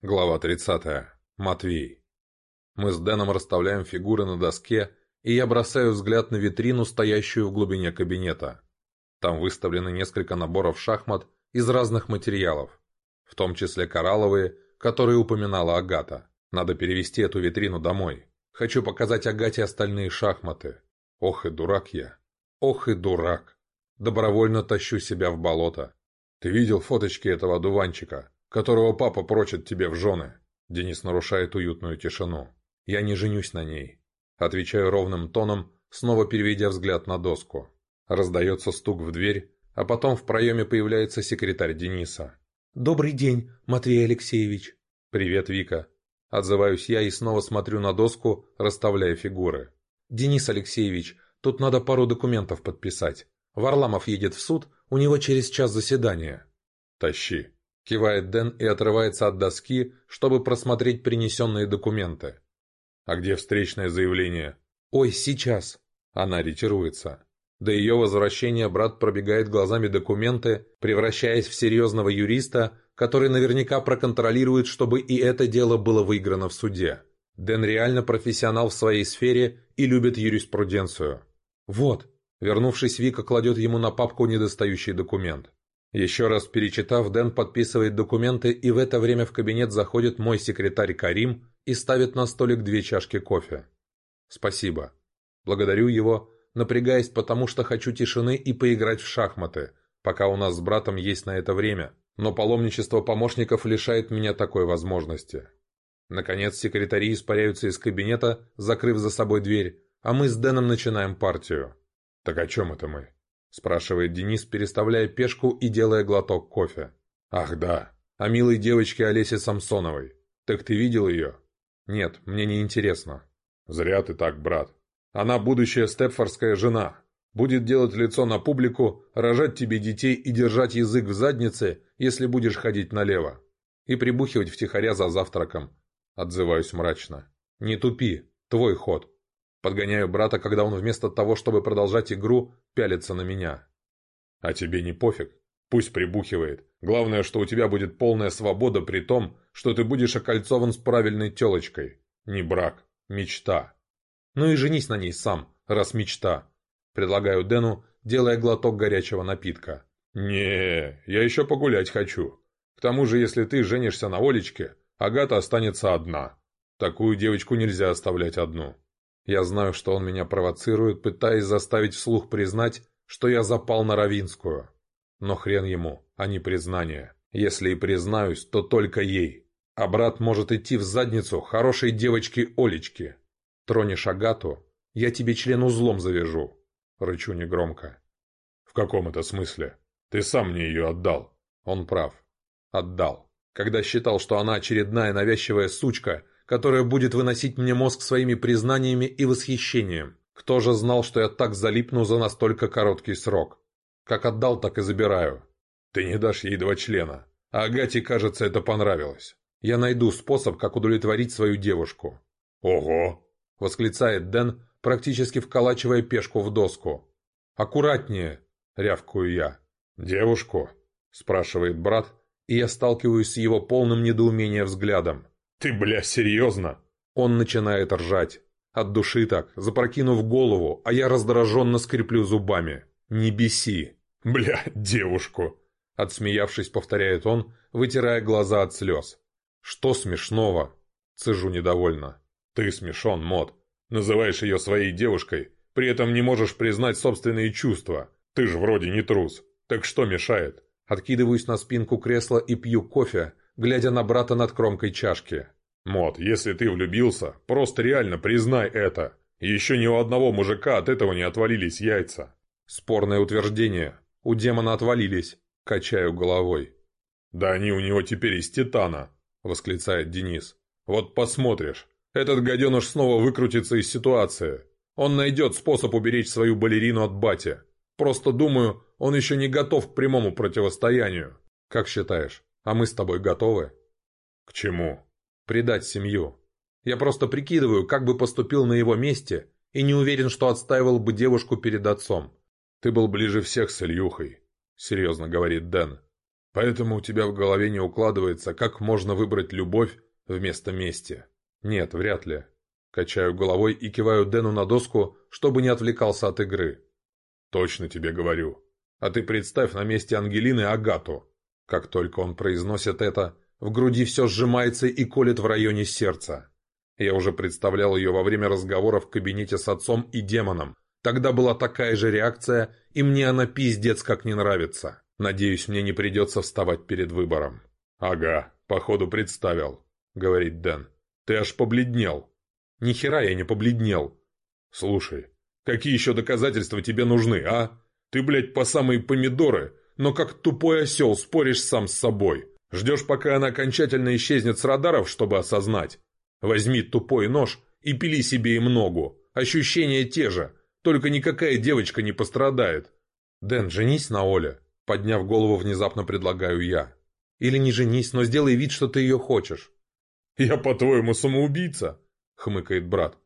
Глава 30. Матвей. Мы с Дэном расставляем фигуры на доске, и я бросаю взгляд на витрину, стоящую в глубине кабинета. Там выставлены несколько наборов шахмат из разных материалов, в том числе коралловые, которые упоминала Агата. Надо перевести эту витрину домой. Хочу показать Агате остальные шахматы. Ох и дурак я. Ох и дурак. Добровольно тащу себя в болото. Ты видел фоточки этого дуванчика? которого папа прочит тебе в жены». Денис нарушает уютную тишину. «Я не женюсь на ней», — отвечаю ровным тоном, снова переведя взгляд на доску. Раздается стук в дверь, а потом в проеме появляется секретарь Дениса. «Добрый день, Матвей Алексеевич!» «Привет, Вика!» Отзываюсь я и снова смотрю на доску, расставляя фигуры. «Денис Алексеевич, тут надо пару документов подписать. Варламов едет в суд, у него через час заседание». «Тащи!» Кивает Дэн и отрывается от доски, чтобы просмотреть принесенные документы. «А где встречное заявление?» «Ой, сейчас!» Она ретируется. До ее возвращения брат пробегает глазами документы, превращаясь в серьезного юриста, который наверняка проконтролирует, чтобы и это дело было выиграно в суде. Дэн реально профессионал в своей сфере и любит юриспруденцию. «Вот!» Вернувшись, Вика кладет ему на папку недостающий документ. Еще раз перечитав, Дэн подписывает документы, и в это время в кабинет заходит мой секретарь Карим и ставит на столик две чашки кофе. Спасибо. Благодарю его, напрягаясь, потому что хочу тишины и поиграть в шахматы, пока у нас с братом есть на это время. Но паломничество помощников лишает меня такой возможности. Наконец, секретари испаряются из кабинета, закрыв за собой дверь, а мы с Дэном начинаем партию. Так о чем это мы? спрашивает Денис, переставляя пешку и делая глоток кофе. Ах да, о милой девочке Олесе Самсоновой. Так ты видел ее? Нет, мне не интересно. Зря ты так, брат. Она будущая степфорская жена. Будет делать лицо на публику, рожать тебе детей и держать язык в заднице, если будешь ходить налево. И прибухивать втихаря за завтраком. Отзываюсь мрачно. Не тупи, твой ход. Подгоняю брата, когда он вместо того, чтобы продолжать игру, пялится на меня. А тебе не пофиг. Пусть прибухивает. Главное, что у тебя будет полная свобода при том, что ты будешь окольцован с правильной телочкой. Не брак. Мечта. Ну и женись на ней сам, раз мечта. Предлагаю Дэну, делая глоток горячего напитка. не я еще погулять хочу. К тому же, если ты женишься на Олечке, Агата останется одна. Такую девочку нельзя оставлять одну. Я знаю, что он меня провоцирует, пытаясь заставить вслух признать, что я запал на Равинскую. Но хрен ему, а не признание. Если и признаюсь, то только ей. А брат может идти в задницу хорошей девочки Олечки. Тронешь Агату, я тебе член узлом завяжу. Рычу негромко. В каком это смысле? Ты сам мне ее отдал. Он прав. Отдал. Когда считал, что она очередная навязчивая сучка – которая будет выносить мне мозг своими признаниями и восхищением. Кто же знал, что я так залипну за настолько короткий срок? Как отдал, так и забираю. Ты не дашь ей два члена. А Агате, кажется, это понравилось. Я найду способ, как удовлетворить свою девушку. Ого! Восклицает Дэн, практически вколачивая пешку в доску. Аккуратнее, рявкую я. Девушку? Спрашивает брат, и я сталкиваюсь с его полным недоумением взглядом. «Ты, бля, серьезно?» Он начинает ржать. От души так, запрокинув голову, а я раздраженно скреплю зубами. «Не беси!» «Бля, девушку!» Отсмеявшись, повторяет он, вытирая глаза от слез. «Что смешного?» Цежу недовольно. «Ты смешон, Мот. Называешь ее своей девушкой, при этом не можешь признать собственные чувства. Ты ж вроде не трус. Так что мешает?» Откидываюсь на спинку кресла и пью кофе, глядя на брата над кромкой чашки. Мот, если ты влюбился, просто реально признай это. Еще ни у одного мужика от этого не отвалились яйца. Спорное утверждение. У демона отвалились. Качаю головой. Да они у него теперь из титана, восклицает Денис. Вот посмотришь. Этот гаденыш снова выкрутится из ситуации. Он найдет способ уберечь свою балерину от бати. Просто думаю, он еще не готов к прямому противостоянию. Как считаешь, а мы с тобой готовы? К чему? предать семью. Я просто прикидываю, как бы поступил на его месте, и не уверен, что отстаивал бы девушку перед отцом. «Ты был ближе всех с Ильюхой», — серьезно говорит Дэн. «Поэтому у тебя в голове не укладывается, как можно выбрать любовь вместо мести». «Нет, вряд ли». Качаю головой и киваю Дэну на доску, чтобы не отвлекался от игры. «Точно тебе говорю. А ты представь на месте Ангелины Агату». Как только он произносит это, в груди все сжимается и колет в районе сердца. Я уже представлял ее во время разговора в кабинете с отцом и демоном. Тогда была такая же реакция, и мне она пиздец как не нравится. Надеюсь, мне не придется вставать перед выбором. «Ага, походу представил», — говорит Дэн. «Ты аж побледнел». Ни хера я не побледнел». «Слушай, какие еще доказательства тебе нужны, а? Ты, блядь, по самые помидоры, но как тупой осел споришь сам с собой. Ждешь, пока она окончательно исчезнет с радаров, чтобы осознать. Возьми тупой нож и пили себе им ногу. Ощущения те же, только никакая девочка не пострадает. Дэн, женись на Оле, подняв голову, внезапно предлагаю я. Или не женись, но сделай вид, что ты ее хочешь. «Я, по-твоему, самоубийца?» — хмыкает брат.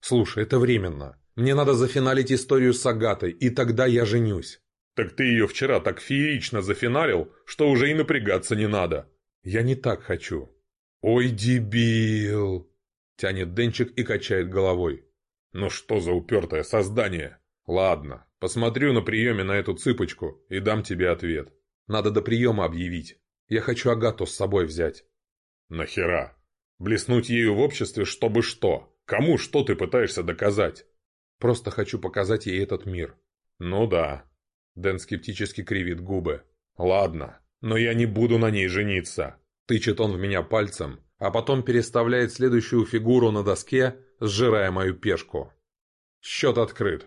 «Слушай, это временно. Мне надо зафиналить историю с Агатой, и тогда я женюсь». Так ты ее вчера так феерично зафинарил, что уже и напрягаться не надо. Я не так хочу. Ой, дебил! Тянет Денчик и качает головой. Ну что за упертое создание? Ладно, посмотрю на приеме на эту цыпочку и дам тебе ответ. Надо до приема объявить. Я хочу Агату с собой взять. Нахера? Блеснуть ею в обществе, чтобы что? Кому что ты пытаешься доказать? Просто хочу показать ей этот мир. Ну да, Дэн скептически кривит губы. «Ладно, но я не буду на ней жениться!» Тычет он в меня пальцем, а потом переставляет следующую фигуру на доске, сжирая мою пешку. «Счет открыт.